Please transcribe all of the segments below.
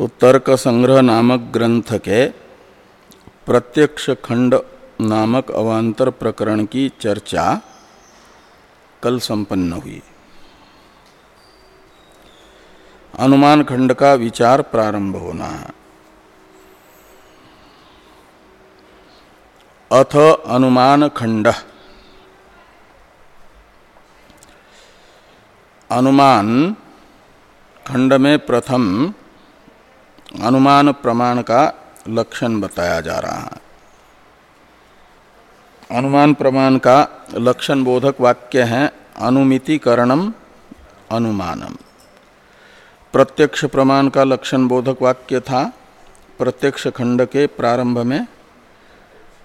तो तर्क संग्रह नामक ग्रंथ के प्रत्यक्ष खंड नामक अवांतर प्रकरण की चर्चा कल संपन्न हुई। अनुमान खंड का विचार प्रारंभ होना है। अथ अनुमान खंड। अनुमान खंड में प्रथम अनुमान प्रमाण का लक्षण बताया जा रहा है। अनुमान प्रमाण का लक्षण बोधक वाक्य है, अनुमितिकरणम, अनुमानम। प्रत्यक्ष प्रमाण का लक्षण बोधक वाक्य था, प्रत्यक्ष खंड के प्रारंभ में,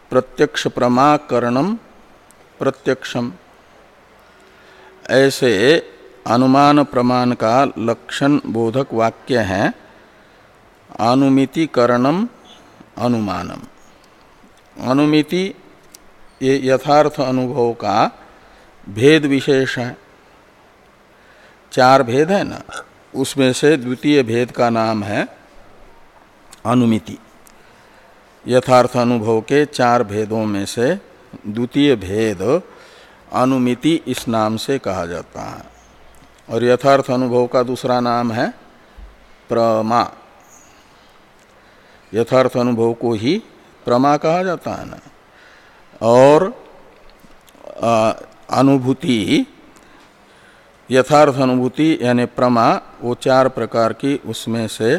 प्रत्यक्ष प्रमाकरणम, प्रत्यक्षम। ऐसे अनुमान प्रमाण का लक्षण बोधक वाक्य है अनुमितिकरणम अनुमानम। अनुमिति ये यथार्थ अनुभव का भेद विशेष है। चार भेद है ना? उसमें से द्वितीय भेद का नाम है अनुमिति। यथार्थ अनुभव के चार भेदों में से द्वितीय भेद अनुमिति इस नाम से कहा जाता है। और यथार्थ अनुभव का दूसरा नाम है प्रमा। यथार्थ अनुभव को ही प्रमा कहा जाता है ना। और अनुभूति, यथार्थ अनुभूति यानी प्रमा, वो चार प्रकार की उसमें से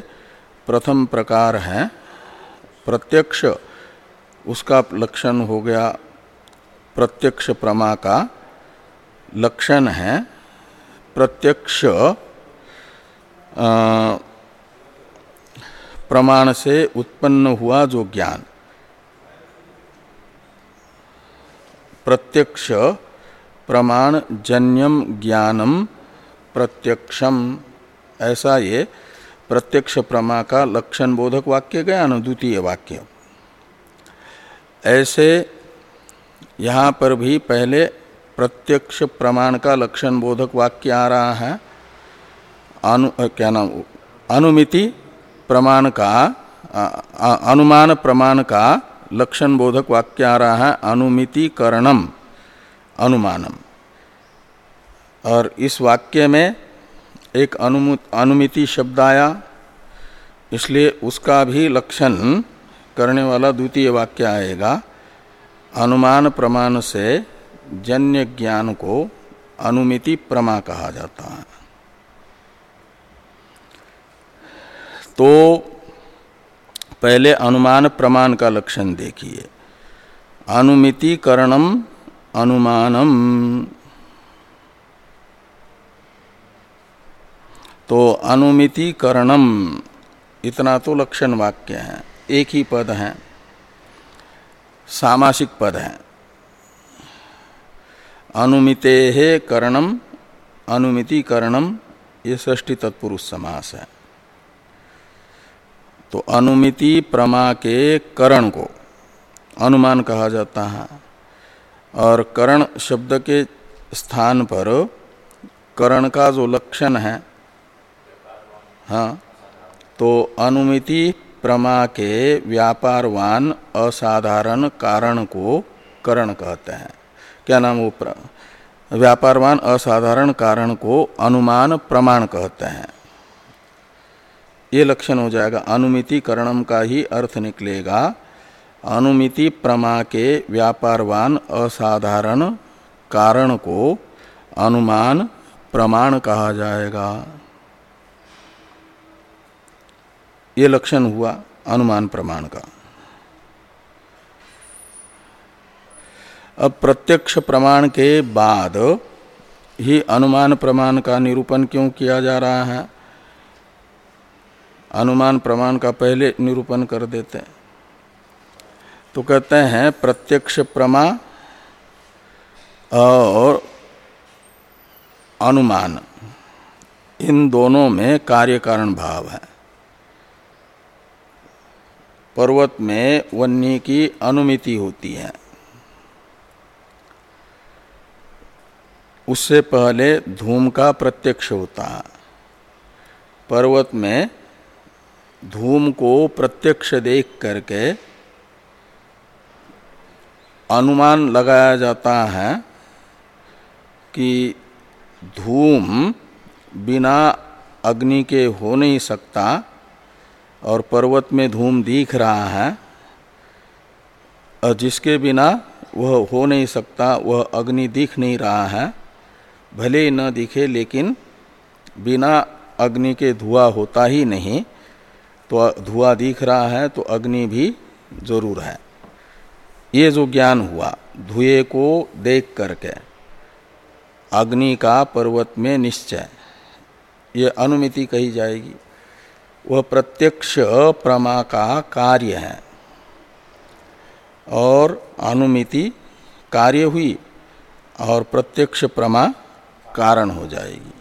प्रथम प्रकार है। प्रत्यक्ष, उसका लक्षण हो गया प्रत्यक्ष प्रमा का लक्षण है। प्रत्यक्ष प्रमाण से उत्पन्न हुआ जो ज्ञान। प्रत्यक्ष प्रमाण जन्यम ज्ञानम प्रत्यक्षम। ऐसा ये प्रत्यक्ष प्रमा का लक्षण बोधक वाक्य गया द्वितीय वाक्य। ऐसे यहाँ पर भी पहले प्रत्यक्ष प्रमाण का लक्षण बोधक वाक्य आ रहा है। अनु, क्या नाम? अनुमिति प्रमाण का अनुमान प्रमाण का लक्षण बोधक वाक्य आ रहा है अनुमितिकरणम, अनुमानम। और इस वाक्य में एक अनुमिति शब्द आया, इसलिए उसका भी लक्षण करने वाला द्वितीय वाक्य आएगा। अनुमान प्रमाण से जन्य ज्ञान को अनुमिति प्रमा कहा जाता है। तो पहले अनुमान प्रमाण का लक्षण देखिए। अनुमितिकरणम अनुमानम। तो अनुमितिकरणम, इतना तो लक्षण वाक्य है। एक ही पद है, सामासिक पद है। अनुमिते करणम, अनुमितिकरणम, ये ष्टी तत्पुरुष समास है। तो अनुमिति प्रमा के करण को अनुमान कहा जाता है। और करण शब्द के स्थान पर करण का जो लक्षण है हाँ तो अनुमिति प्रमा के व्यापारवान असाधारण कारण को करण कहते हैं। क्या नाम वो व्यापारवान असाधारण कारण को अनुमान प्रमाण कहते हैं। ये लक्षण हो जाएगा, अनुमितिकरणम का ही अर्थ निकलेगा। अनुमिति प्रमा के व्यापारवान असाधारण कारण को अनुमान प्रमाण कहा जाएगा। ये लक्षण हुआ अनुमान प्रमाण का। अब प्रत्यक्ष प्रमाण के बाद ही अनुमान प्रमाण का निरूपण क्यों किया जा रहा है? अनुमान प्रमाण का पहले निरूपण कर देते हैं। तो कहते हैं, प्रत्यक्ष प्रमा और अनुमान, इन दोनों में कार्य कारण भाव है। पर्वत में वन्य की अनुमिति होती है। उससे पहले धूम का प्रत्यक्ष होता है। पर्वत में धूम को प्रत्यक्ष देख करके अनुमान लगाया जाता है कि धूम बिना अग्नि के हो नहीं सकता और पर्वत में धूम दिख रहा है, और जिसके बिना वह हो नहीं सकता, वह अग्नि दिख नहीं रहा है, भले ही न दिखे, लेकिन बिना अग्नि के धुआँ होता ही नहीं। तो धुआँ दिख रहा है तो अग्नि भी ज़रूर है। ये जो ज्ञान हुआ, धुएँ को देख करके, अग्नि का पर्वत में निश्चय, ये अनुमिति कही जाएगी। वह प्रत्यक्ष प्रमा का कार्य है और अनुमिति कार्य हुई और प्रत्यक्ष प्रमा कारण हो जाएगी।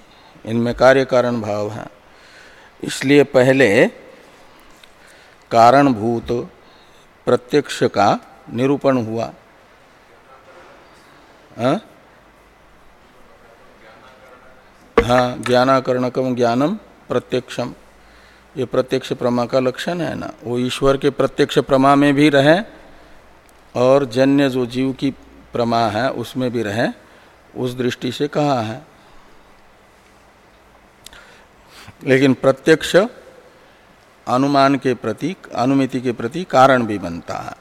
इनमें कार्य कारण भाव है। इसलिए पहले कारणभूत प्रत्यक्ष का निरूपण हुआ। हाँ, हाँ ज्ञानाकरणकम ज्ञानम प्रत्यक्षम। ये प्रत्यक्ष प्रमा का लक्षण है ना? वो ईश्वर के प्रत्यक्ष प्रमा में भी रहे और जन्य जो जीव की प्रमा है उसमें भी रहे उस दृष्टि से कहा है। लेकिन प्रत्यक्ष अनुमान के प्रति, अनुमिति के प्रति कारण भी बनता है।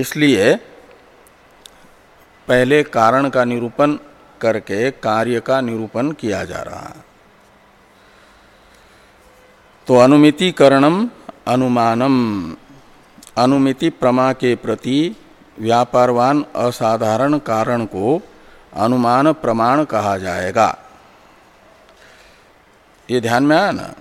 इसलिए पहले कारण का निरूपण करके कार्य का निरूपण किया जा रहा है। तो अनुमितिकरणम, अनुमानम, अनुमिति प्रमा के प्रति व्यापारवान असाधारण कारण को अनुमान प्रमाण कहा जाएगा। ये ध्यान में आया ना?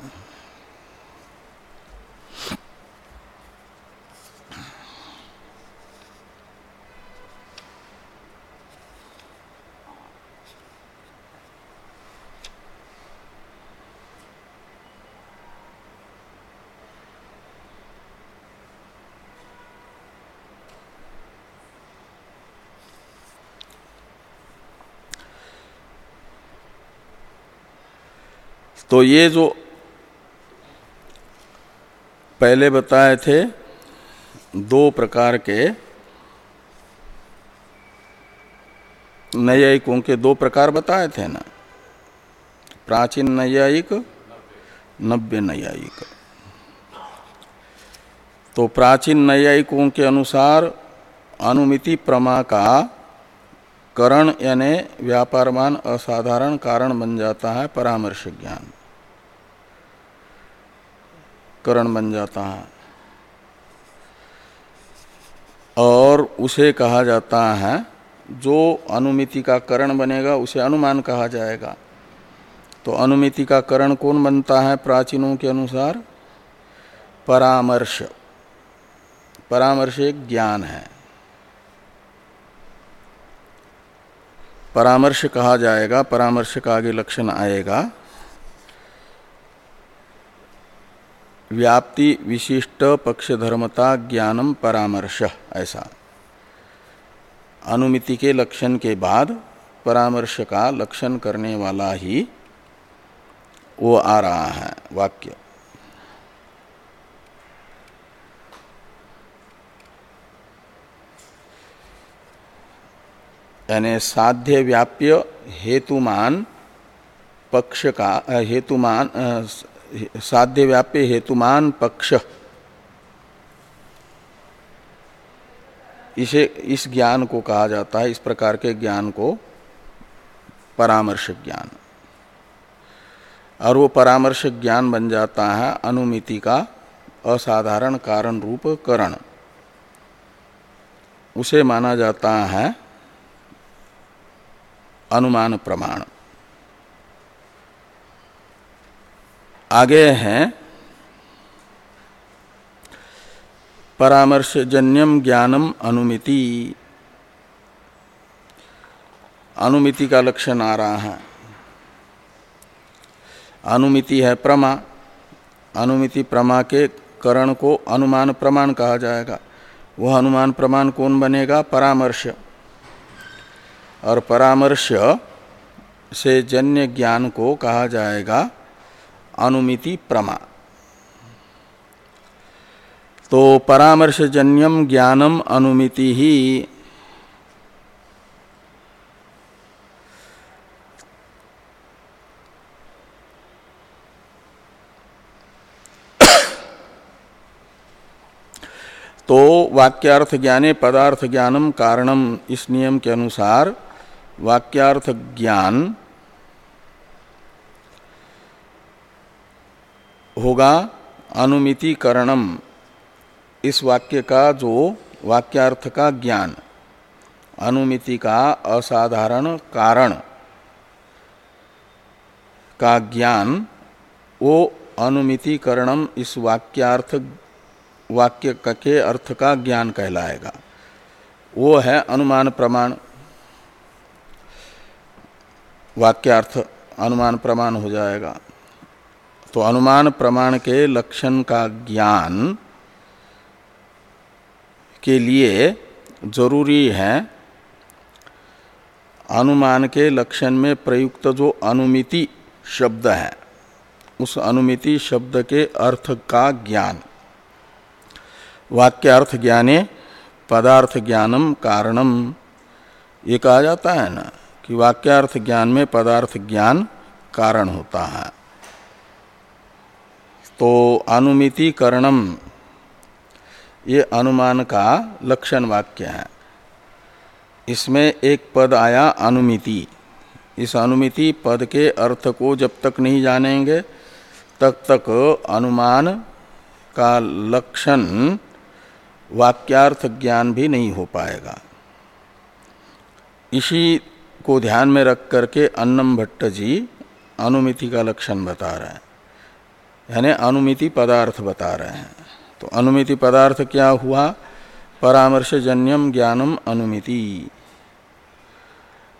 तो ये जो पहले बताए थे, दो प्रकार के नैयायिकों के दो प्रकार बताए थे ना। प्राचीन नैयायिक, नव्य नैयायिक। तो प्राचीन नैयायिकों के अनुसार अनुमिति प्रमा का करण यानी व्यापारमान असाधारण कारण बन जाता है परामर्श ज्ञान। करण बन जाता है। और उसे कहा जाता है, जो अनुमिति का करण बनेगा, उसे अनुमान कहा जाएगा। तो अनुमिति का करण कौन बनता है? प्राचीनों के अनुसार परामर्श। परामर्श एक ज्ञान है। परामर्श कहा जाएगा, परामर्श का आगे लक्षण आएगा। व्याप्ति विशिष्ट पक्षधर्मता ज्ञानम परामर्श, ऐसा। अनुमिति के लक्षण के बाद परामर्श का लक्षण करने वाला ही वो आ रहा है, वाक्य। यानी साध्य व्याप्य हेतुमान पक्ष का हेतुमान साध्य व्याप्य हेतुमान पक्ष। इसे, इस ज्ञान को कहा जाता है, इस प्रकार के ज्ञान को परामर्श ज्ञान। और वो परामर्श ज्ञान बन जाता है अनुमिति का असाधारण कारण रूप करण। उसे माना जाता है अनुमान प्रमाण। आगे हैं। परामर्श जन्यम ज्ञानम अनुमिति। अनुमिति का लक्षण आ रहा है। अनुमिति है प्रमा। अनुमिति प्रमा के करण को अनुमान प्रमाण कहा जाएगा। वह अनुमान प्रमाण कौन बनेगा? परामर्श। और परामर्श से जन्य ज्ञान को कहा जाएगा अनुमिति प्रमा। तो परामर्शजन्यम ज्ञानम अनुमिति। ही तो वाक्यार्थ ज्ञाने पदार्थ ज्ञानम कारणम इस नियम के अनुसार वाक्यार्थ ज्ञान होगा अनुमितिकरणम। इस वाक्य का जो वाक्यार्थ का ज्ञान। अनुमिति का असाधारण कारण का ज्ञान। वो अनुमितिकरणम इस वाक्यार्थ, वाक्य के अर्थ का ज्ञान कहलाएगा। वो है अनुमान प्रमाण। वाक्यार्थ अनुमान प्रमाण हो जाएगा। तो अनुमान प्रमाण के लक्षण का ज्ञान के लिए ज़रूरी है। अनुमान के लक्षण में प्रयुक्त जो अनुमिति शब्द है, उस अनुमिति शब्द के अर्थ का ज्ञान। वाक्यार्थ ज्ञाने, पदार्थ ज्ञानम कारणम। ये कहा जाता है ना कि वाक्यार्थ ज्ञान में पदार्थ ज्ञान कारण होता है। तो अनुमितिकरणम, ये अनुमान का लक्षण वाक्य है। इसमें एक पद आया अनुमिति। इस अनुमिति पद के अर्थ को जब तक नहीं जानेंगे, तब तक अनुमान का लक्षण वाक्यार्थ ज्ञान भी नहीं हो पाएगा। इसी को ध्यान में रख करके अन्नम भट्ट जी अनुमिति का लक्षण बता रहे हैं। यानी अनुमिति पदार्थ बता रहे हैं। तो अनुमिति पदार्थ क्या हुआ? परामर्श जन्यम ज्ञानम अनुमिति।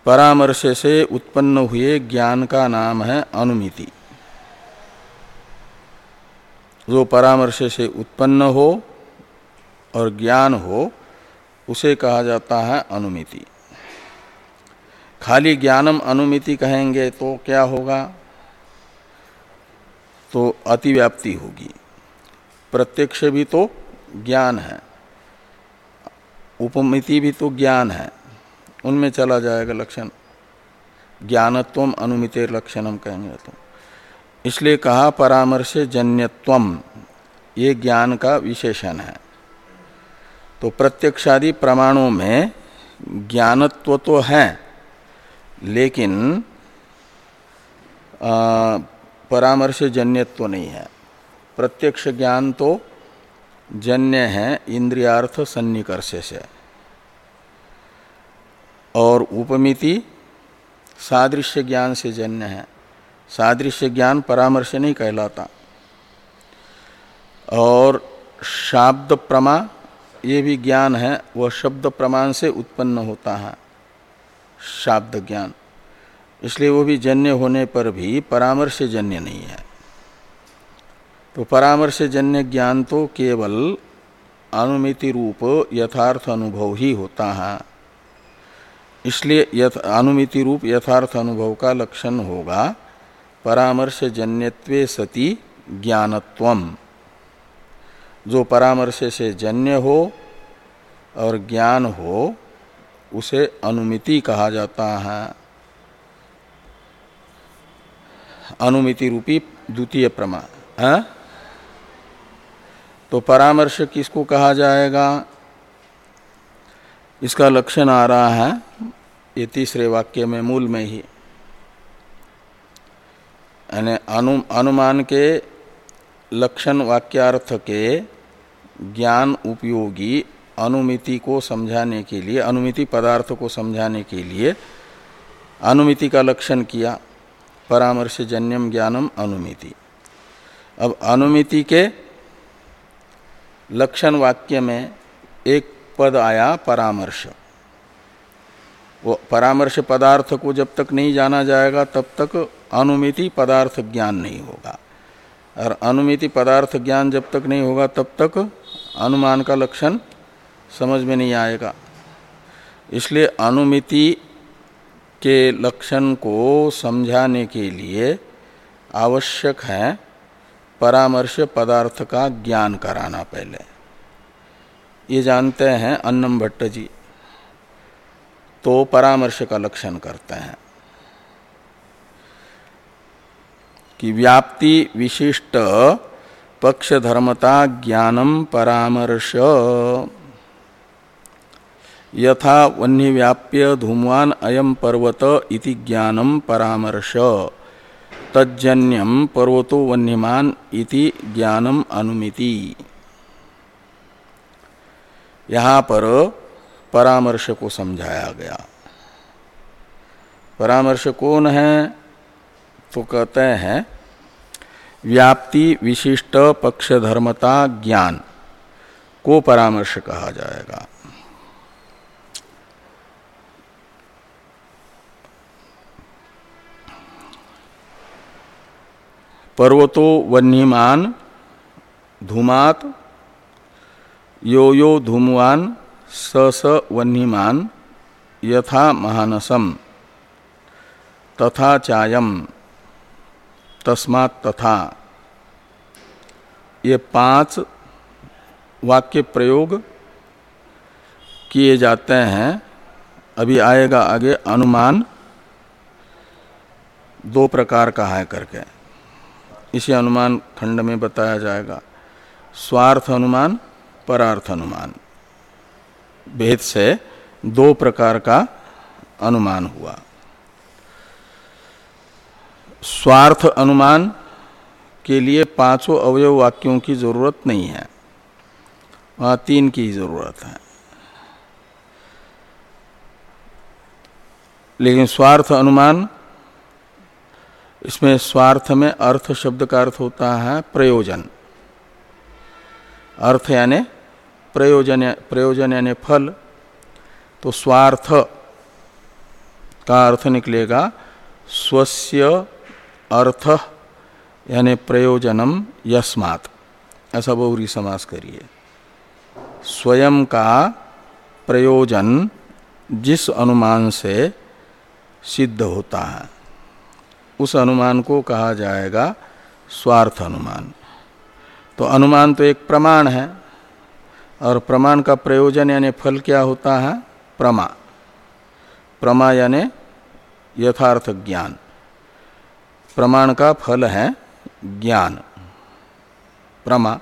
परामर्श से उत्पन्न हुए ज्ञान का नाम है अनुमिति। जो परामर्श से उत्पन्न हो और ज्ञान हो, उसे कहा जाता है अनुमिति। खाली ज्ञानम अनुमिति कहेंगे तो क्या होगा? तो अतिव्याप्ति होगी। प्रत्यक्ष भी तो ज्ञान है। उपमिति भी तो ज्ञान है। उनमें चला जाएगा लक्षण। ज्ञानत्व अनुमित लक्षण हम कहेंगे तो। इसलिए कहा परामर्श जन्यत्वम, ये ज्ञान का विशेषण है। तो प्रत्यक्षादि प्रमाणों में ज्ञानत्व तो है, लेकिन परामर्श जन्यत्व नहीं है। प्रत्यक्ष ज्ञान तो जन्य है इंद्रियार्थ सन्निकर्ष से। और उपमिति सादृश्य ज्ञान से जन्य है। सादृश्य ज्ञान परामर्श नहीं कहलाता। और शाब्द प्रमा ये भी ज्ञान है, वह शब्द प्रमाण से उत्पन्न होता है। शाब्द ज्ञान इसलिए वो भी जन्य होने पर भी परामर्श जन्य नहीं है। तो परामर्श जन्य ज्ञान तो केवल अनुमिति रूप यथार्थ अनुभव ही होता है। इसलिए यथ, अनुमिति रूप यथार्थ अनुभव का लक्षण होगा परामर्श जन्यत्वे सति ज्ञानत्वम। जो परामर्श से जन्य हो और ज्ञान हो, उसे अनुमिति कहा जाता है। अनुमिति रूपी द्वितीय प्रमा है? तो परामर्श किसको कहा जाएगा? इसका लक्षण आ रहा है ये तीसरे वाक्य में मूल में ही। यानी अनु, अनुमान के लक्षण वाक्यार्थ के ज्ञान उपयोगी अनुमिति को समझाने के लिए अनुमिति पदार्थ को समझाने के लिए अनुमिति का लक्षण किया। परामर्श जन्यम ज्ञानम अनुमिति। अब अनुमिति के लक्षण वाक्य में एक पद आया परामर्श। वो परामर्श पदार्थ को जब तक नहीं जाना जाएगा, तब तक अनुमिति पदार्थ ज्ञान नहीं होगा। और अनुमिति पदार्थ ज्ञान जब तक नहीं होगा, तब तक अनुमान का लक्षण समझ में नहीं आएगा। इसलिए अनुमिति के लक्षण को समझाने के लिए आवश्यक है परामर्श पदार्थ का ज्ञान कराना पहले। ये जानते हैं अन्नम भट्ट जी। तो परामर्श का लक्षण करते हैं कि व्याप्ति विशिष्ट पक्ष धर्मता ज्ञानम परामर्श। यथा वन्य व्याप्य धूमवान अयम पर्वत इति ज्ञानम परामर्श। तजन्यम पर्वतो वन्यमान इति ज्ञानम अनुमिति। यहाँ पर परामर्श को समझाया गया। परामर्श कौन है? तो कहते हैं, व्याप्ति विशिष्ट पक्षधर्मता ज्ञान को परामर्श कहा जाएगा। पर्वतो वन्यमान धूमात यो यो धूमवान स स वन्यमान, यथा महानसम, तथा चायम, तस्मात् तथा। ये पाँच वाक्य प्रयोग किए जाते हैं, अभी आएगा आगे अनुमान, दो प्रकार का है करके। इसी अनुमान खंड में बताया जाएगा। स्वार्थ अनुमान, परार्थ अनुमान। भेद से दो प्रकार का अनुमान हुआ। स्वार्थ अनुमान के लिए पाँचों अवयव वाक्यों की ज़रूरत नहीं है। वहाँ तीन की ज़रूरत है। लेकिन स्वार्थ अनुमान इसमें स्वार्थ में अर्थ शब्द का अर्थ होता है प्रयोजन। अर्थ यानि प्रयोजन प्रयोजन यानी फल। तो स्वार्थ का अर्थ निकलेगा स्वस्य अर्थ यानि प्रयोजनम यस्मात्। ऐसा बहुरी समास करिए। स्वयं का प्रयोजन जिस अनुमान से सिद्ध होता है। उस अनुमान को कहा जाएगा स्वार्थ अनुमान। तो अनुमान तो एक प्रमाण है, और प्रमाण का प्रयोजन यानी फल क्या होता है? प्रमा। प्रमा यानी यथार्थ ज्ञान। प्रमाण का फल है ज्ञान। प्रमा।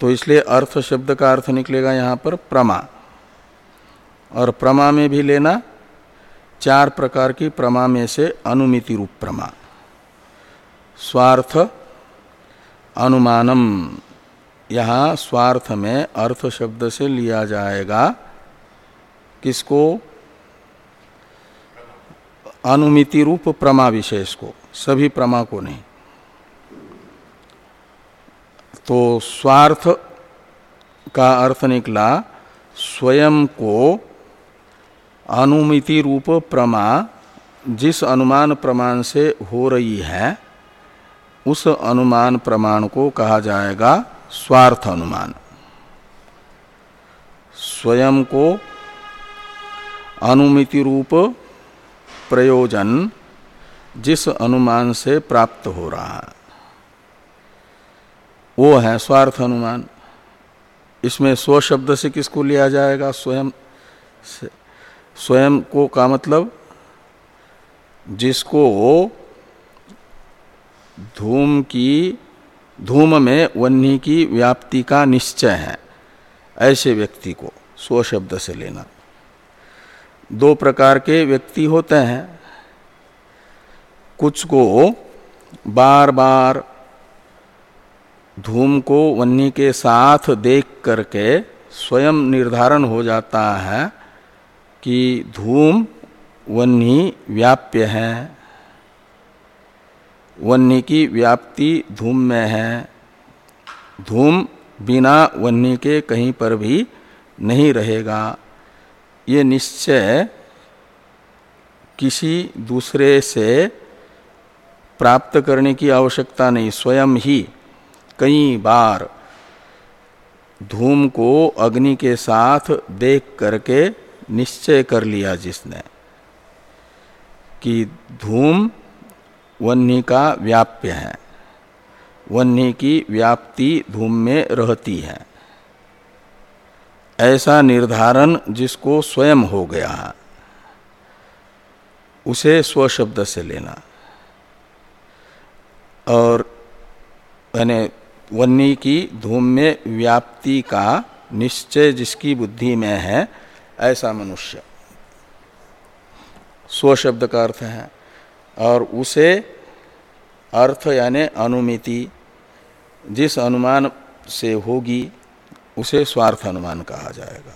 तो इसलिए अर्थ शब्द का अर्थ निकलेगा यहाँ पर प्रमा। और प्रमा में भी लेना चार प्रकार की प्रमा में से अनुमिति रूप प्रमा। स्वार्थ, अनुमानम। यहाँ स्वार्थ में अर्थ शब्द से लिया जाएगा। किसको? अनुमिति रूप प्रमा विशेष को। सभी प्रमा को नहीं। तो स्वार्थ का अर्थ निकला, स्वयं को अनुमिति रूप प्रमा, जिस अनुमान प्रमाण से हो रही है, उस अनुमान प्रमाण को कहा जाएगा स्वार्थ अनुमान। स्वयं को अनुमिति रूप प्रयोजन, जिस अनुमान से प्राप्त हो रहा है, वो है स्वार्थ अनुमान। इसमें स्व शब्द से किसको लिया जाएगा? स्वयं से। स्वयं को का मतलब? जिसको धूम की, धूम में वन्नी की व्याप्ति का निश्चय है, ऐसे व्यक्ति को, स्व शब्द से लेना। दो प्रकार के व्यक्ति होते हैं। कुछ को बार बार धूम को वन्नी के साथ देख करके स्वयं निर्धारण हो जाता है कि धूम वन्नी व्याप्य है। वन्य की व्याप्ति धूम में है। धूम बिना वन्य के कहीं पर भी नहीं रहेगा। ये निश्चय किसी दूसरे से प्राप्त करने की आवश्यकता नहीं, स्वयं ही कई बार धूम को अग्नि के साथ देख करके निश्चय कर लिया जिसने, कि धूम वन्य का व्याप्य है वन्य की व्याप्ति धूम में रहती है। ऐसा निर्धारण जिसको स्वयं हो गया है उसे स्वशब्द से लेना। और यानी वन्नी की धूम में व्याप्ति का निश्चय जिसकी बुद्धि में है ऐसा मनुष्य। स्वशब्द का अर्थ है, और उसे अर्थ यानी अनुमिति, जिस अनुमान से होगी, उसे स्वार्थ अनुमान कहा जाएगा।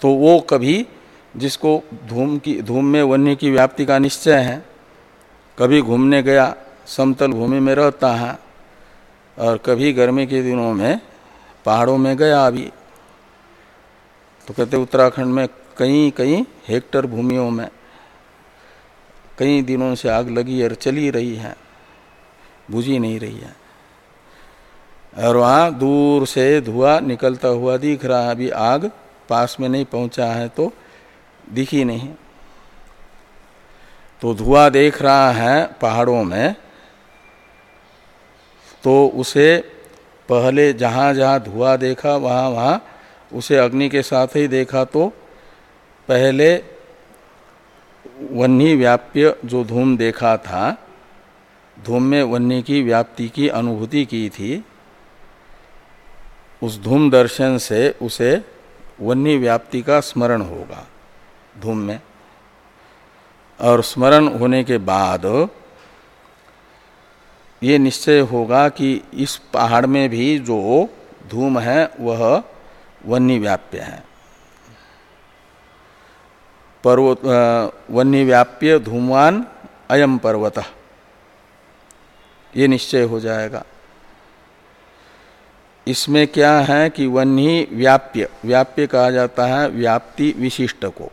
तो वो कभी जिसको धूम की, धूम में वन्य की व्याप्ति का निश्चय है, कभी घूमने गया, समतल भूमि में रहता है और कभी गर्मी के दिनों में पहाड़ों में गया अभी तो कहते उत्तराखंड में कई कई हेक्टर भूमियों में कई दिनों से आग लगी और चली रही है। बुझी नहीं रही है। और वहाँ दूर से धुआँ निकलता हुआ दिख रहा है। अभी आग पास में नहीं पहुँचा है तो दिखी नहीं। तो धुआँ देख रहा है पहाड़ों में तो उसे पहले जहाँ जहाँ धुआँ देखा, वहाँ वहाँ उसे अग्नि के साथ ही देखा तो पहले वन्नी व्याप्य जो धूम देखा था, धूम में वन्नी की व्याप्ति की अनुभूति की थी, उस धूम दर्शन से उसे वन्नी व्याप्ति का स्मरण होगा धूम में। और स्मरण होने के बाद ये निश्चय होगा कि इस पहाड़ में भी जो धूम है, वह वन्य व्याप्य है। पर्वत वन्नी व्याप्य धूमवान अयम पर्वत। ये निश्चय हो जाएगा। इसमें क्या है कि वन्नी व्याप्य व्याप्य कहा जाता है व्याप्ति विशिष्ट को,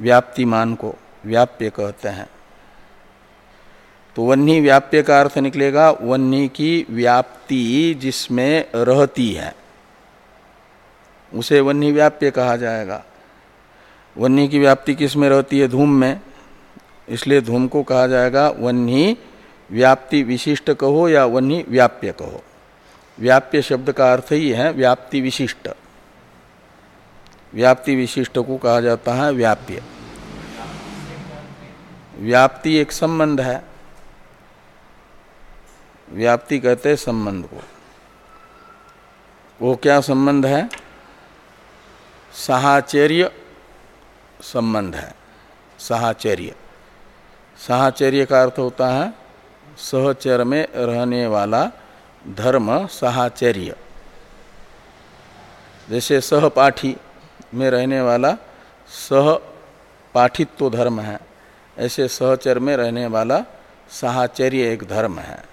व्याप्तिमान को, व्याप्य कहते हैं। तो वन्नी व्याप्य का अर्थ निकलेगा वन्नी की व्याप्ति जिसमें रहती है। उसे वन्नी व्याप्य कहा जाएगा। वन्नी की व्याप्ति किसमें रहती है? धूम में। इसलिए धूम को कहा जाएगा वन्नी व्याप्ति विशिष्ट कहो या वन्नी व्याप्य कहो। व्याप्य शब्द का अर्थ ही है व्याप्ति विशिष्ट। व्याप्ति विशिष्ट को कहा जाता है व्याप्य। व्याप्ति एक संबंध है। व्याप्ति कहते हैं संबंध को। वो क्या संबंध है? साहचर्य संबंध है। साहचर्य। साहचर्य का अर्थ होता है, सहचर में रहने वाला धर्म साहचर्य। जैसे सहपाठी में रहने वाला सह सहपाठित्व धर्म है, ऐसे सहचर में रहने वाला साहचर्य एक धर्म है।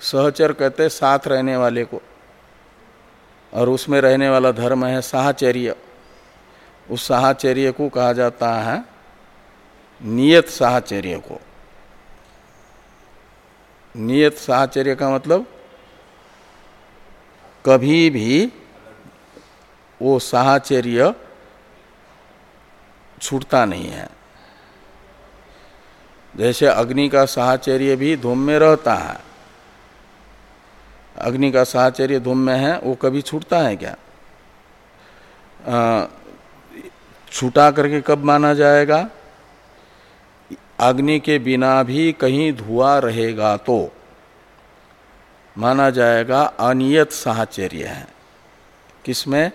सहचर कहते साथ रहने वाले को। और उसमें रहने वाला धर्म है साहचर्य। उस साहचर्य को कहा जाता है नियत साहचर्य को। नियत साहचर्य का मतलब कभी भी वो साहचर्य छूटता नहीं है। जैसे अग्नि का साहचर्य भी धूम में रहता है। अग्नि का साहचर्य धूम में है, वो कभी छूटता है क्या? छूटा करके कब माना जाएगा? अग्नि के बिना भी कहीं धुआँ रहेगा तो। माना जाएगा अनियत साहचर्य है। किसमें?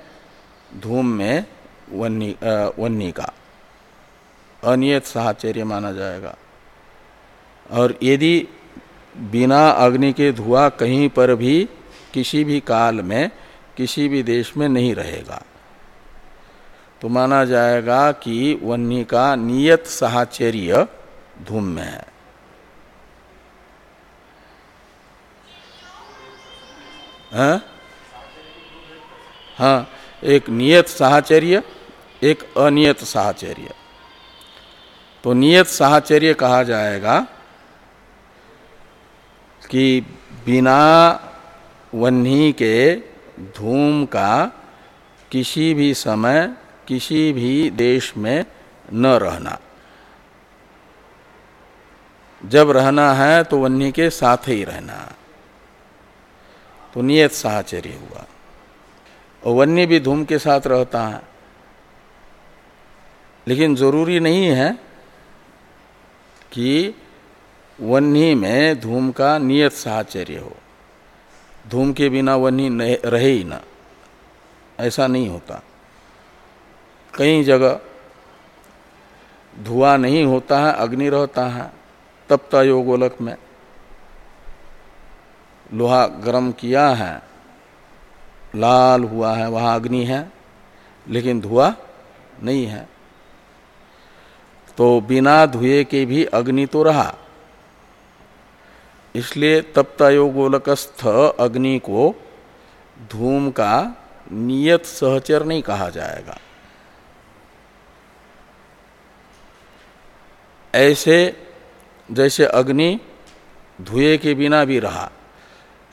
धूम में वन्नी वन्नी का। अनियत साहचर्य माना जाएगा। और यदि बिना अग्नि के धुआँ कहीं पर भी, किसी भी काल में, किसी भी देश में नहीं रहेगा। तो माना जाएगा कि वन्नी का नियत साहचर्य धूम में है। हाँ? हाँ एक नियत साहचर्य, एक अनियत साहचर्य। तो नियत साहचर्य कहा जाएगा कि बिना वन्ही के धूम का किसी भी समय, किसी भी देश में न रहना। जब रहना है तो वन्य के साथ ही रहना। तो नियत साहचर्य हुआ। और वन्य भी धूम के साथ रहता है। लेकिन ज़रूरी नहीं है कि वन्य में धूम का नियत साहचर्य हो। धूम के बिना वन्य रहे ही ना। ऐसा नहीं होता। कई जगह धुआँ नहीं होता है, अग्नि रहता है, तपता योगोलक में लोहा गर्म किया है, लाल हुआ है, वहाँ अग्नि है, लेकिन धुआँ नहीं है। तो बिना धुए के भी अग्नि तो रहा। इसलिए तप्तायोगोलकस्थ अग्नि को धूम का नियत सहचर नहीं कहा जाएगा। ऐसे जैसे अग्नि धुए के बिना भी रहा,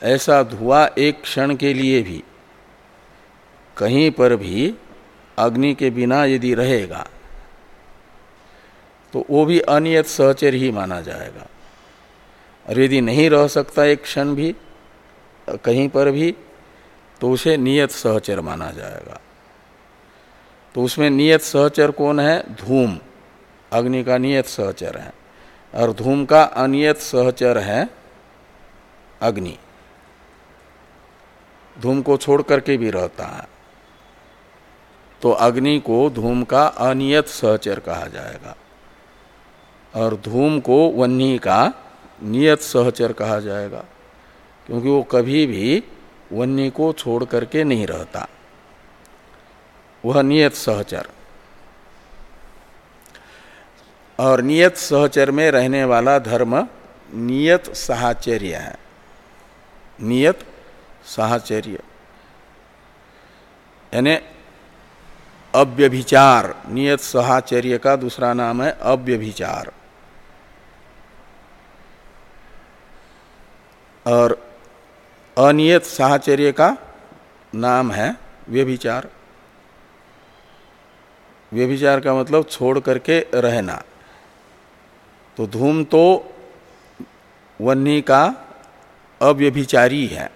ऐसा धुआँ एक क्षण के लिए भी, कहीं पर भी अग्नि के बिना यदि रहेगा तो वो भी अनियत सहचर ही माना जाएगा। और यदि नहीं रह सकता एक क्षण भी, कहीं पर भी तो उसे नियत सहचर माना जाएगा। तो उसमें नियत सहचर कौन है? धूम। अग्नि का नियत सहचर है। और धूम का अनियत सहचर है अग्नि। धूम को छोड़ करके भी रहता है। तो अग्नि को धूम का अनियत सहचर कहा जाएगा। और धूम को वन्नी का नियत सहचर कहा जाएगा, क्योंकि वो कभी भी वन्य को छोड़ करके नहीं रहता। वह नियत सहचर। और नियत सहचर में रहने वाला धर्म नियत साहचर्य है। नियत साहचर्य। यानी अव्यभिचार, नियत साहचर्य का दूसरा नाम है अव्यभिचार। और अनियत साहचर्य का नाम है व्यभिचार। व्यभिचार का मतलब छोड़ करके रहना। तो धूम तो वन्नी का अव्यभिचारी है।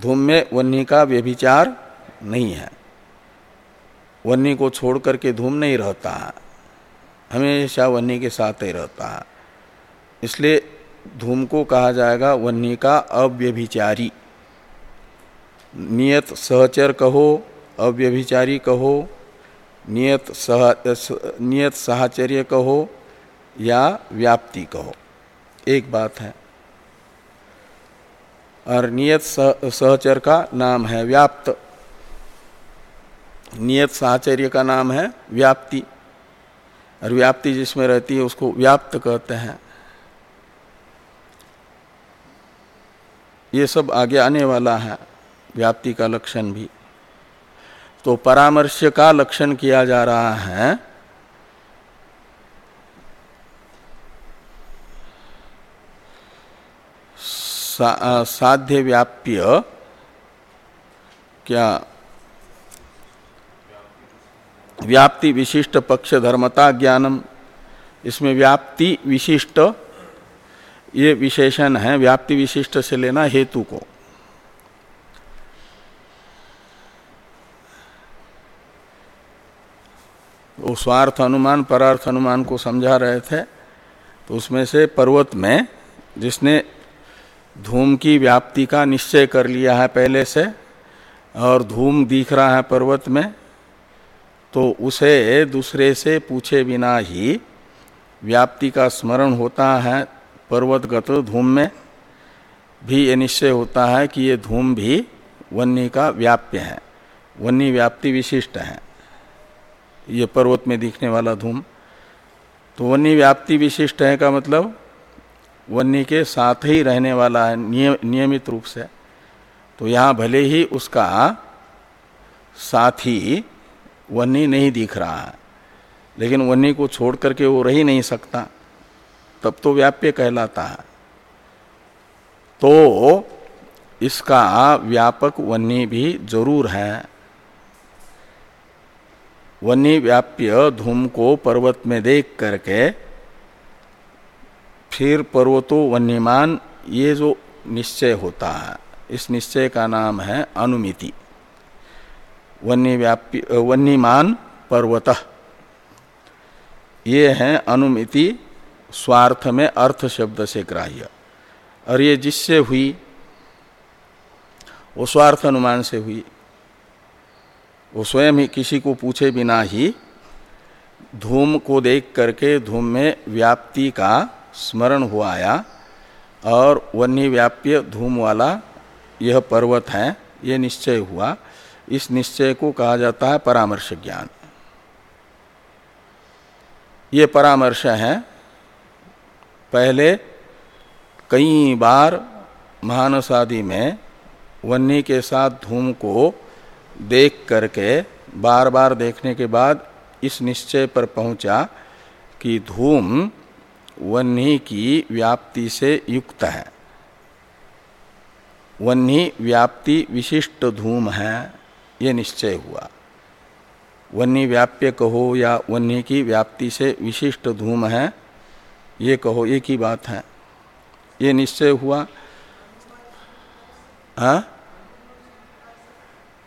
धूम में वन्नी का व्यभिचार नहीं है। वन्नी को छोड़ करके धूम नहीं रहता। है हमेशा वन्नी के साथ ही रहता। है इसलिए धूम को कहा जाएगा वन्नी का अव्यभिचारी। नियत सहचर कहो, अव्यभिचारी कहो। नियत सह नियत साहचर्य कहो या व्याप्ति कहो। एक बात है। और नियत सहचर का नाम है व्याप्त। नियत साहचर्य का नाम है व्याप्ति। और व्याप्ति जिसमें रहती है, उसको व्याप्त कहते हैं। ये सब आगे आने वाला है व्याप्ति का लक्षण भी। तो परामर्श का लक्षण किया जा रहा है। सा, साध्य व्याप्य क्या? व्याप्ति विशिष्ट पक्ष धर्मता ज्ञानम इसमें व्याप्ति विशिष्ट ये विशेषण है, व्याप्ति विशिष्ट से लेना हेतु को। वो स्वार्थ अनुमान, परार्थ अनुमान को समझा रहे थे तो उसमें से पर्वत में जिसने धूम की व्याप्ति का निश्चय कर लिया है पहले से, और धूम दिख रहा है पर्वत में तो उसे दूसरे से पूछे बिना ही व्याप्ति का स्मरण होता है पर्वतगत धूम में भी ये निश्चय होता है कि ये धूम भी वन्य का व्याप्य है, वन्य व्याप्ति विशिष्ट है, ये पर्वत में दिखने वाला धूम। तो वन्य व्याप्ति विशिष्ट है का मतलब वन्य के साथ ही रहने वाला है नियमित रूप से। तो यहाँ भले ही उसका साथी वन्नी नहीं दिख रहा है, लेकिन वन्नी को छोड़ करके वो रह ही नहीं सकता। तब तो व्याप्य कहलाता है। तो इसका व्यापक वन्नी भी ज़रूर है। वन्य व्याप्य धूम को पर्वत में देख करके फिर पर्वतो वन्यमान, ये जो निश्चय होता है, इस निश्चय का नाम है अनुमिति। वन्य व्याप्य, वन्यमान पर्वत, ये है अनुमिति स्वार्थ में अर्थ शब्द से ग्राह्य। और ये जिससे हुई, वो स्वार्थ अनुमान से हुई। वो स्वयं ही किसी को पूछे बिना ही धूम को देख करके धूम में व्याप्ति का स्मरण हुआ आया और वन्य व्याप्य धूम वाला यह पर्वत है, ये निश्चय हुआ। इस निश्चय को कहा जाता है परामर्श ज्ञान। ये परामर्श है पहले कई बार महानस आदि में वन्य के साथ धूम को देख करके, बार बार देखने के बाद इस निश्चय पर पहुँचा कि धूम वन्य की व्याप्ति से युक्त है। वन्य व्याप्ति विशिष्ट धूम है, ये निश्चय हुआ। वन्य व्याप्य कहो या वन्य की व्याप्ति से विशिष्ट धूम है ये कहो एक ही बात है। ये निश्चय हुआ? हाँ?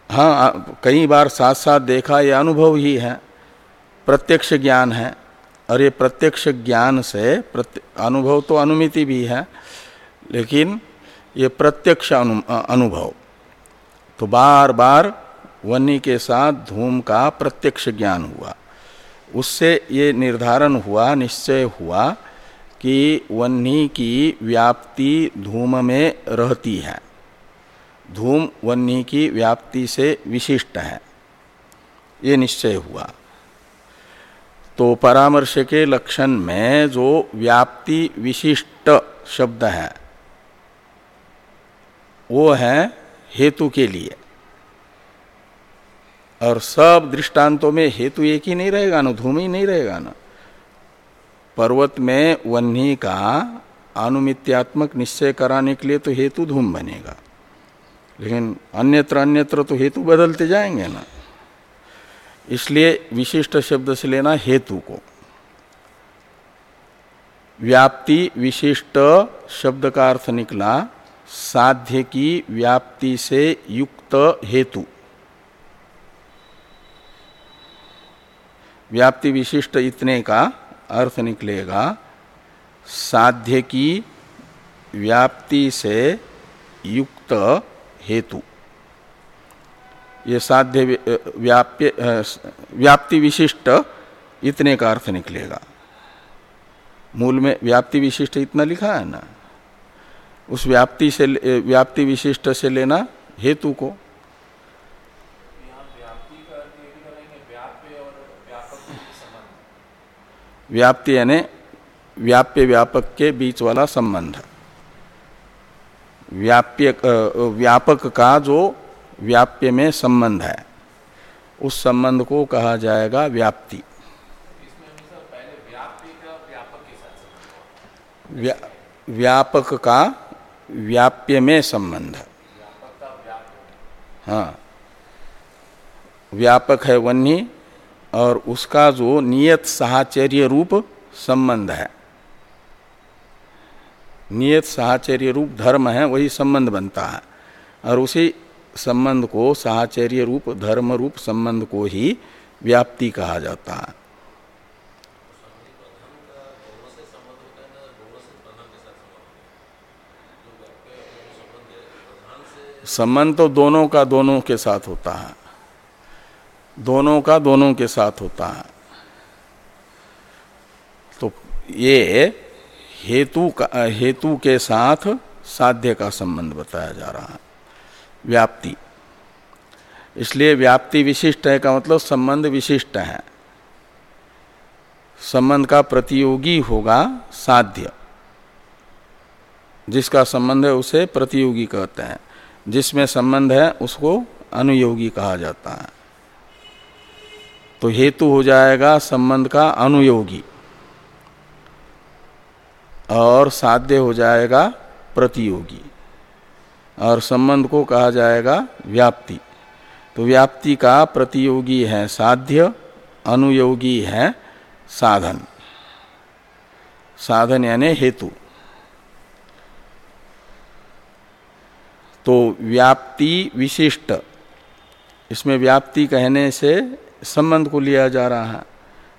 हाँ कई बार साथ साथ देखा ये अनुभव ही है। प्रत्यक्ष ज्ञान है। और ये प्रत्यक्ष ज्ञान से अनुभव तो अनुमिति भी है लेकिन ये प्रत्यक्ष अनु, अनुभव। तो बार बार वन्य के साथ धूम का प्रत्यक्ष ज्ञान हुआ। उससे ये निर्धारण हुआ निश्चय हुआ कि वन्नी की व्याप्ति धूम में रहती है। धूम वन्नी की व्याप्ति से विशिष्ट है। ये निश्चय हुआ। तो परामर्श के लक्षण में जो व्याप्ति विशिष्ट शब्द है, वो है हेतु के लिए। और सब दृष्टांतों में हेतु एक ही नहीं रहेगा, ना धूम ही नहीं रहेगा, ना। पर्वत में वन्नी का अनुमित्यात्मक निश्चय कराने के लिए तो हेतु धूम बनेगा। लेकिन अन्यत्र अन्यत्र तो हेतु बदलते जाएँगे ना। इसलिए विशिष्ट शब्द से लेना हेतु को। व्याप्ति विशिष्ट शब्द का अर्थ निकला साध्य की व्याप्ति से युक्त हेतु। व्याप्ति विशिष्ट इतने का अर्थ निकलेगा, साध्य की व्याप्ति से युक्त हेतु। ये साध्य व्याप्य व्याप्ति विशिष्ट इतने का अर्थ निकलेगा। मूल में व्याप्ति विशिष्ट इतना लिखा है ना? उस व्याप्ति से व्याप्ति विशिष्ट से लेना हेतु को। व्याप्ति यानी व्याप्य व्यापक के बीच वाला संबंध। व्याप्य व्यापक का जो व्याप्य में संबंध है उस संबंध को कहा जाएगा व्याप्ति। व्या, व्यापक का व्याप्य में संबंध। हाँ। व्यापक है वन्य और उसका जो नियत साहचर्य रूप संबंध है। नियत साहचर्य रूप धर्म है, वही संबंध बनता है। और उसी संबंध को साहचर्य रूप, धर्म रूप संबंध को ही व्याप्ति कहा जाता है। संबंध तो दोनों का दोनों के साथ होता है। दोनों का दोनों के साथ होता है। तो ये हेतु का, हेतु के साथ साध्य का संबंध बताया जा रहा है। व्याप्ति। इसलिए व्याप्ति विशिष्ट है का मतलब संबंध विशिष्ट है। संबंध का प्रतियोगी होगा साध्य। जिसका संबंध है उसे प्रतियोगी कहते हैं। जिसमें संबंध है उसको अनुयोगी कहा जाता है। तो हेतु हो जाएगा संबंध का अनुयोगी। और साध्य हो जाएगा प्रतियोगी। और संबंध को कहा जाएगा व्याप्ति। तो व्याप्ति का प्रतियोगी है साध्य, अनुयोगी है साधन। साधन यानी हेतु। तो व्याप्ति विशिष्ट। इसमें व्याप्ति कहने से संबंध को लिया जा रहा है।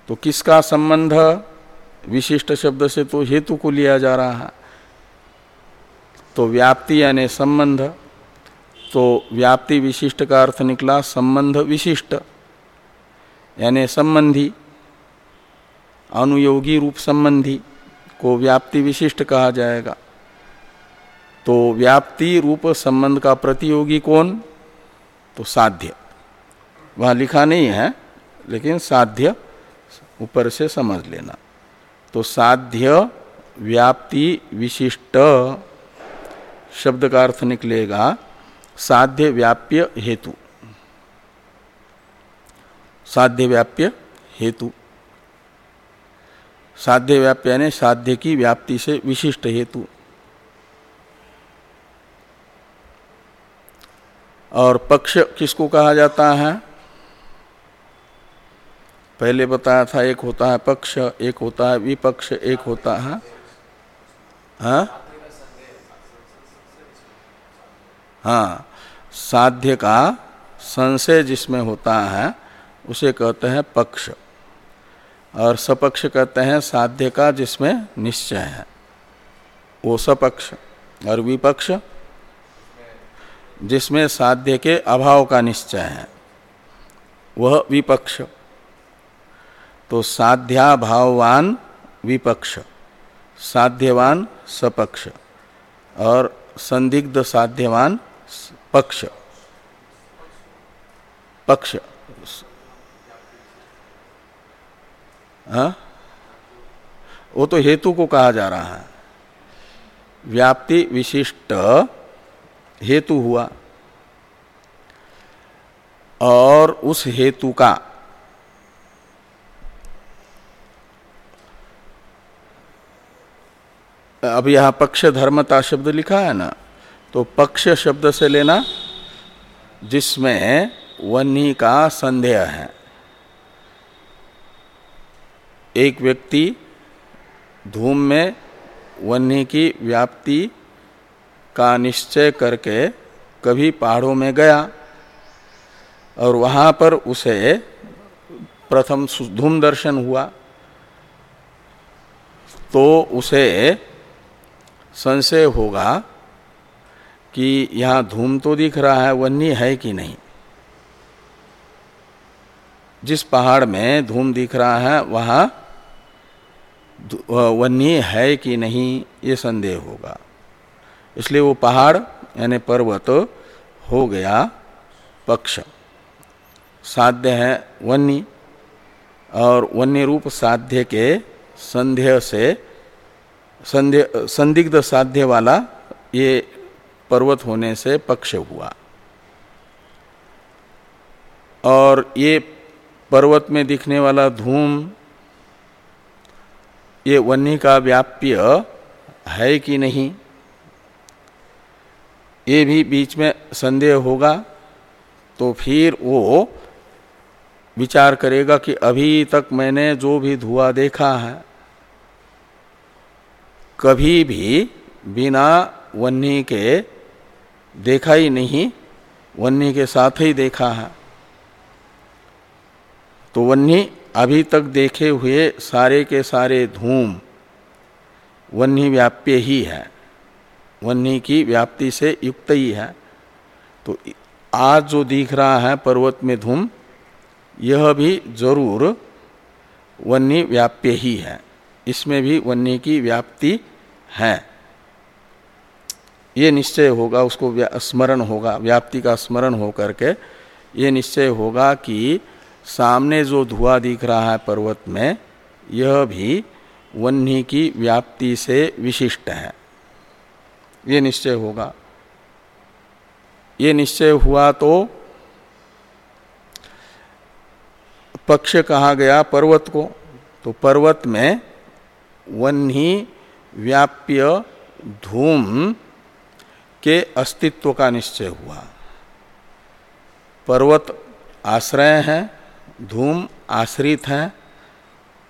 तो किसका संबंध विशिष्ट शब्द से तो हेतु को लिया जा रहा है। तो व्याप्ति यानी संबंध। तो व्याप्ति विशिष्ट का अर्थ निकला संबंध विशिष्ट, यानी संबंधी, अनुयोगी रूप संबंधी को व्याप्ति विशिष्ट कहा जाएगा। तो व्याप्ति रूप संबंध का प्रतियोगी कौन? तो साध्य। वह लिखा नहीं है, लेकिन साध्य ऊपर से समझ लेना। तो साध्य व्याप्ति विशिष्ट शब्द का अर्थ निकलेगा साध्य व्याप्य हेतु। साध्य व्याप्य हेतु। साध्य व्याप्य यानी साध्य की व्याप्ति से विशिष्ट हेतु। और पक्ष किसको कहा जाता है? पहले बताया था, एक होता है पक्ष, एक होता है विपक्ष, एक होता है हाँ? हाँ साध्य का संशय जिसमें होता है, उसे कहते हैं पक्ष। और सपक्ष कहते हैं साध्य का, जिसमें निश्चय है। वो सपक्ष और विपक्ष, जिसमें साध्य के अभाव का निश्चय है। वह विपक्ष। तो साध्या भाववान विपक्ष, साध्यवान सपक्ष, और संदिग्ध साध्यवान पक्ष। पक्ष। हा? वो तो हेतु को कहा जा रहा है। व्याप्ति विशिष्ट हेतु हुआ, और उस हेतु का अब यहाँ पक्ष धर्मता शब्द लिखा है ना तो पक्ष शब्द से लेना जिसमें वन्नी का संदेह है। एक व्यक्ति धूम में वन्नी की व्याप्ति का निश्चय करके कभी पहाड़ों में गया और वहाँ पर उसे प्रथम धूम दर्शन हुआ तो उसे संशय होगा कि यहाँ धूम तो दिख रहा है, वन्नी है कि नहीं। जिस पहाड़ में धूम दिख रहा है, वहाँ वन्नी है कि नहीं, ये संदेह होगा। इसलिए वो पहाड़, यानी पर्वत, हो गया पक्ष। साध्य है वन्नी, और वन्य रूप साध्य के संदेह से संदिग्ध साध्य वाला ये पर्वत होने से पक्ष हुआ। और ये पर्वत में दिखने वाला धूम, ये वन्य का व्याप्य है कि नहीं, ये भी बीच में संदेह होगा तो फिर वो विचार करेगा कि अभी तक मैंने जो भी धुआँ देखा है कभी भी बिना वन्नी के देखा ही नहीं वन्नी के साथ ही देखा है। तो वन्नी अभी तक देखे हुए सारे के सारे धूम वन्नी व्याप्य ही है। वन्नी की व्याप्ति से युक्त ही है। तो आज जो दिख रहा है पर्वत में धूम, यह भी ज़रूर वन्नी व्याप्य ही है। इसमें भी वन्य की व्याप्ति है। ये निश्चय होगा, उसको स्मरण होगा, व्याप्ति का स्मरण हो करके ये निश्चय होगा कि सामने जो धुआँ दिख रहा है पर्वत में, यह भी वन्नी की व्याप्ति से विशिष्ट है। ये निश्चय होगा। ये निश्चय हुआ तो पक्ष कहा गया पर्वत को। तो पर्वत में वन ही व्याप्य धूम के अस्तित्व का निश्चय हुआ। पर्वत आश्रय है, धूम आश्रित है।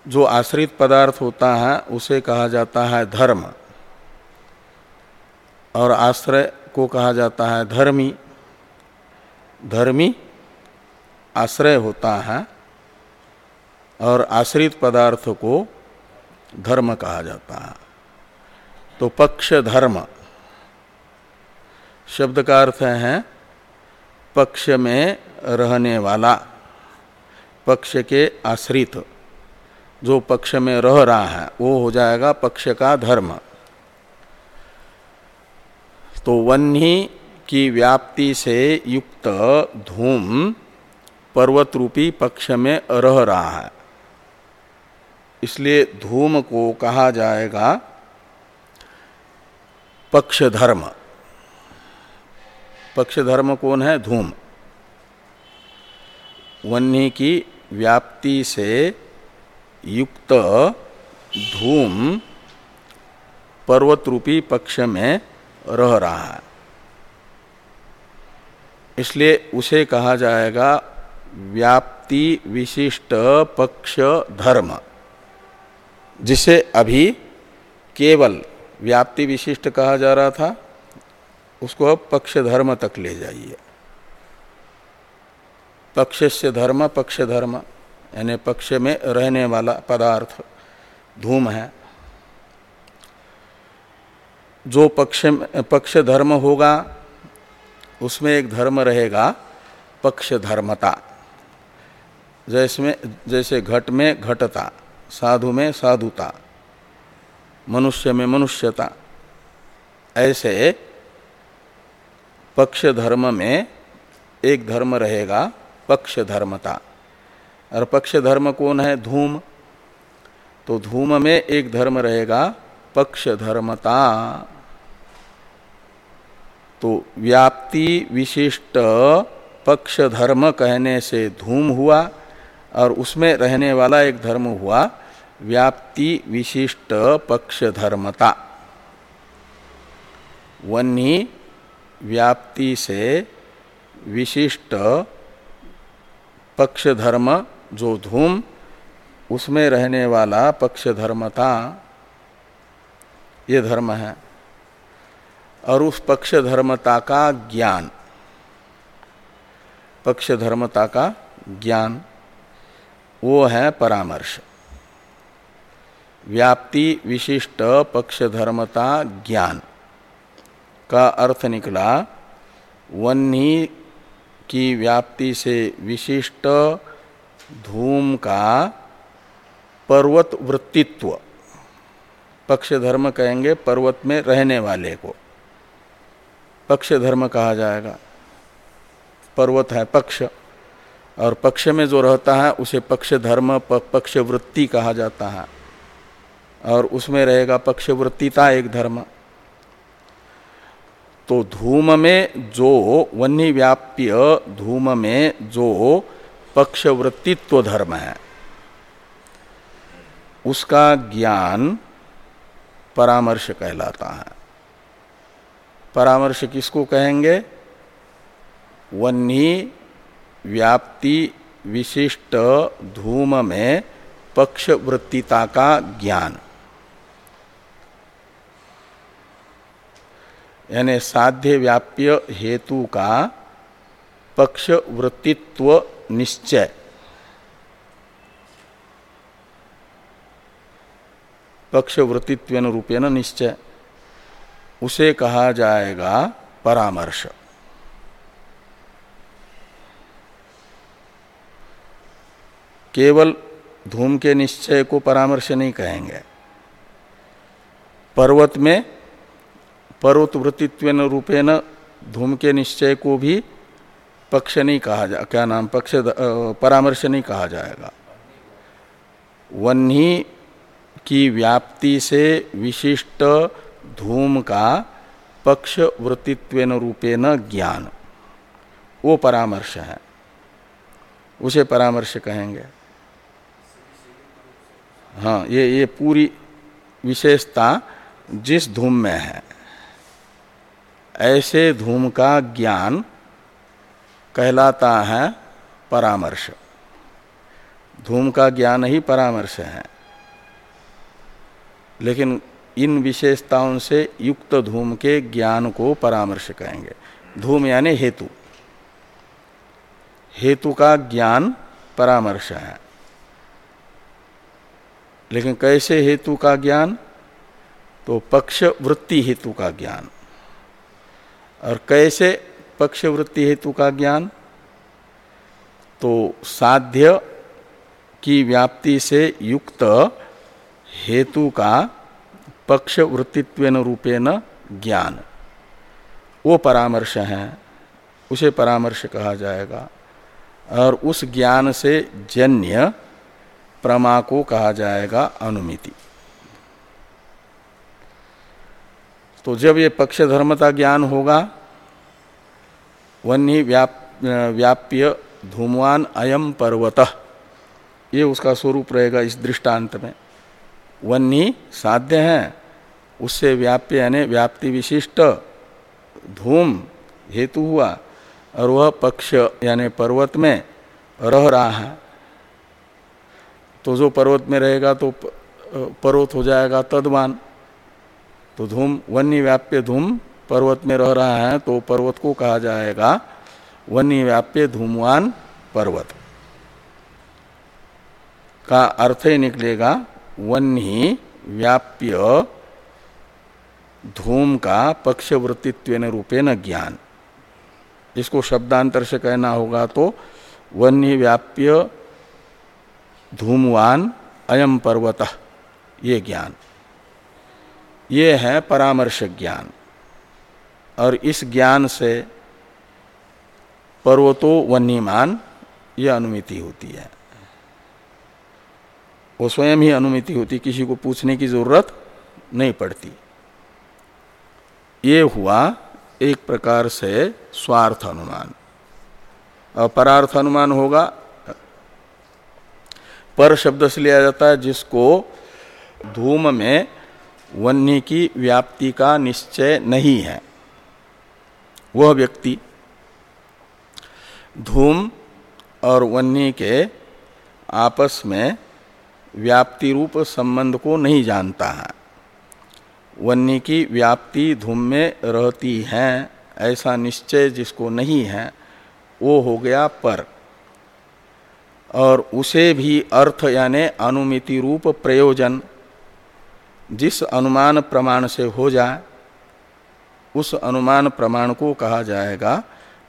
जो आश्रित पदार्थ होता है, उसे कहा जाता है धर्म। और आश्रय को कहा जाता है धर्मी। धर्मी आश्रय होता है और आश्रित पदार्थ को धर्म कहा जाता है। तो पक्ष धर्म शब्द का अर्थ है पक्ष में रहने वाला, पक्ष के आश्रित। जो पक्ष में रह रहा है, वो हो जाएगा पक्ष का धर्म। तो वन्ही की व्याप्ति से युक्त धूम पर्वत रूपी पक्ष में रह रहा है। इसलिए धूम को कहा जाएगा पक्ष धर्म पक्ष धर्म कौन है? धूम। वन्य की व्याप्ति से युक्त धूम पर्वत रूपी पक्ष में रह रहा है। इसलिए उसे कहा जाएगा व्याप्ति विशिष्ट पक्ष धर्म जिसे अभी केवल व्याप्ति विशिष्ट कहा जा रहा था, उसको अब पक्ष धर्म तक ले जाइए। पक्ष से धर्म, पक्ष धर्म, यानी पक्ष में रहने वाला पदार्थ धूम है। जो पक्ष पक्ष धर्म होगा, उसमें एक धर्म रहेगा पक्ष धर्मता। जैसे जैसे घट में घटता। साधु में साधुता, मनुष्य में मनुष्यता, ऐसे पक्ष धर्म में एक धर्म रहेगा पक्ष धर्मता। और पक्ष धर्म कौन है? धूम। तो धूम में एक धर्म रहेगा पक्ष धर्मता। तो व्याप्ति विशिष्ट पक्ष धर्म कहने से धूम हुआ और उसमें रहने वाला एक धर्म हुआ व्याप्ति विशिष्ट पक्ष धर्मता वन्नी व्याप्ति से विशिष्ट पक्ष धर्म जो धूम, उसमें रहने वाला पक्ष धर्मता ये धर्म है। और उस पक्ष धर्मता का ज्ञान पक्ष धर्मता का ज्ञान। वो है परामर्श। व्याप्ति, विशिष्ट पक्ष धर्मता ज्ञान। का अर्थ निकला वन्नी की व्याप्ति से विशिष्ट धूम का पर्वत वृत्तित्व पक्ष धर्म कहेंगे पर्वत में रहने वाले को। पक्ष धर्म कहा जाएगा। पर्वत है पक्ष। और पक्ष में जो रहता है, उसे पक्ष धर्म पक्ष वृत्ति कहा जाता है। और उसमें रहेगा पक्ष वृत्तिता एक धर्म। तो धूम में जो वन्य व्याप्य, धूम में जो पक्ष वृत्तित्व धर्म है, उसका ज्ञान परामर्श कहलाता है। परामर्श किसको कहेंगे? वन्नी व्याप्ति विशिष्ट धूम में पक्ष वृत्तिता का ज्ञान। यानी साध्य व्याप्य हेतु का पक्ष वृत्तित्व निश्चय। पक्ष वृत्तित्व रूपेण निश्चय। उसे कहा जाएगा परामर्श। केवल धूम के निश्चय को परामर्श नहीं कहेंगे। पर्वत में पर्वत वृत्तित्व रूपेण धूम के निश्चय को भी पक्ष नहीं कहा जा, क्या नाम? पक्ष परामर्श नहीं कहा जाएगा। वन्ही की व्याप्ति से विशिष्ट धूम का पक्ष वृत्तित्व रूपेण ज्ञान। वो परामर्श है। उसे परामर्श कहेंगे। हाँ ये ये पूरी विशेषता जिस धूम में है, ऐसे धूम का ज्ञान कहलाता है परामर्श। धूम का ज्ञान ही परामर्श है। लेकिन इन विशेषताओं से युक्त धूम के ज्ञान को परामर्श कहेंगे। धूम यानी हेतु। हेतु का ज्ञान परामर्श है। लेकिन कैसे हेतु का ज्ञान? तो पक्ष वृत्ति हेतु का ज्ञान। और कैसे पक्ष वृत्ति हेतु का ज्ञान? तो साध्य की व्याप्ति से युक्त हेतु का पक्ष वृत्तित्व रूपेण ज्ञान। वो परामर्श है, उसे परामर्श कहा जाएगा। और उस ज्ञान से जन्य प्रमा को कहा जाएगा अनुमिति। तो जब ये पक्ष धर्मता ज्ञान होगा वन्य व्याप, व्याप्य धूमवान अयम पर्वत। ये उसका स्वरूप रहेगा इस दृष्टांत में। वन्नी साध्य है उससे व्याप्य यानी व्याप्ति विशिष्ट धूम हेतु हुआ और वह पक्ष यानी पर्वत में रह रहा है। तो जो पर्वत में रहेगा तो पर्वत हो जाएगा तदवान। तो धूम वन्य व्याप्य धूम पर्वत में रह रहा है तो पर्वत को कहा जाएगा वन्य व्याप्य धूमवान पर्वत। का अर्थ ही निकलेगा वन्य व्याप्य धूम का पक्षवृत्तित्व रूपेण ज्ञान। इसको शब्दांतर से कहना होगा तो वन्य व्याप्य धूमवान अयम पर्वत, ये ज्ञान। ये है परामर्श ज्ञान। और इस ज्ञान से पर्वतो वन्यमान यह अनुमिति होती है। वो स्वयं ही अनुमिति होती, किसी को पूछने की ज़रूरत नहीं पड़ती। ये हुआ एक प्रकार से स्वार्थ अनुमान। और परार्थ अनुमान होगा पर शब्द से लिया जाता है, जिसको धूम में वन्य की व्याप्ति का निश्चय नहीं है। वह व्यक्ति धूम और वन्य के आपस में व्याप्ति रूप संबंध को नहीं जानता है। वन्य की व्याप्ति धूम में रहती है, ऐसा निश्चय जिसको नहीं है, वो हो गया पर। और उसे भी अर्थ यानी अनुमिति रूप प्रयोजन। जिस अनुमान प्रमाण से हो जाए उस अनुमान प्रमाण को कहा जाएगा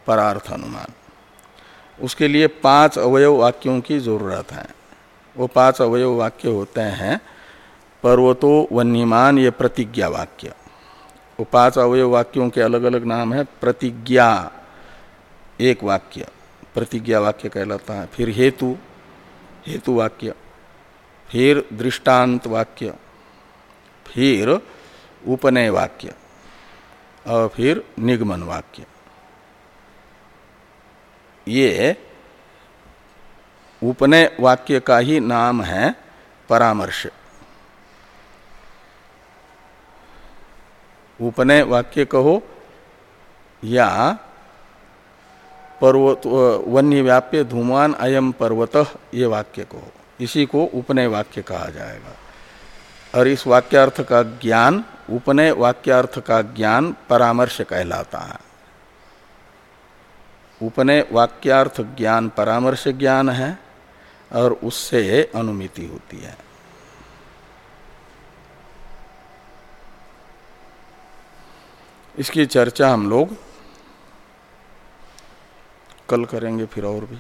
परार्थ अनुमान। उसके लिए पाँच अवयव वाक्यों की ज़रूरत है। वो पाँच अवयव वाक्य होते हैं, पर्वतो वन्यमान ये प्रतिज्ञा वाक्य। वो पाँच अवयव वाक्यों के अलग अलग नाम है, प्रतिज्ञा, एक वाक्य। प्रतिज्ञा वाक्य कहलाता है। फिर हेतु हेतु वाक्य। फिर दृष्टांत वाक्य। फिर उपनय वाक्य। और फिर निगमन वाक्य। ये उपनय वाक्य का ही नाम है परामर्श। उपनय वाक्य कहो या पर्वत वन्य व्याप्य धूमान अयम पर्वत, ये वाक्य को। इसी को उपनय वाक्य कहा जाएगा। और इस वाक्यार्थ का ज्ञान, उपनय वाक्यार्थ का ज्ञान परामर्श कहलाता है। उपनय वाक्यार्थ ज्ञान परामर्श ज्ञान है, और उससे अनुमिति होती है। इसकी चर्चा हम लोग कल करेंगे फिर और भी।